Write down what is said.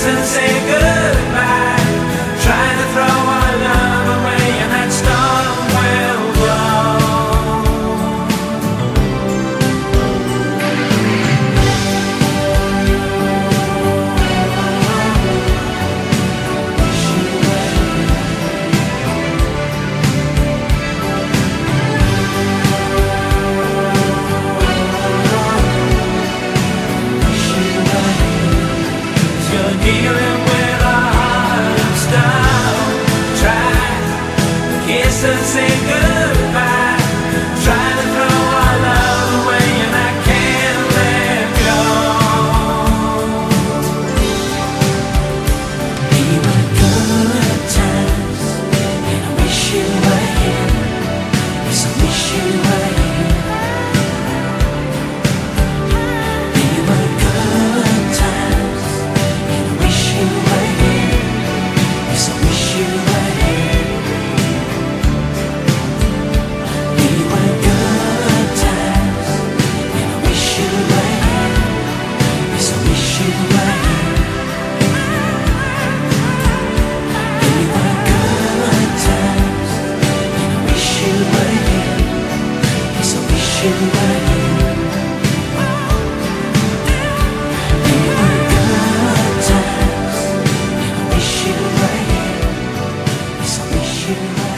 sensation you.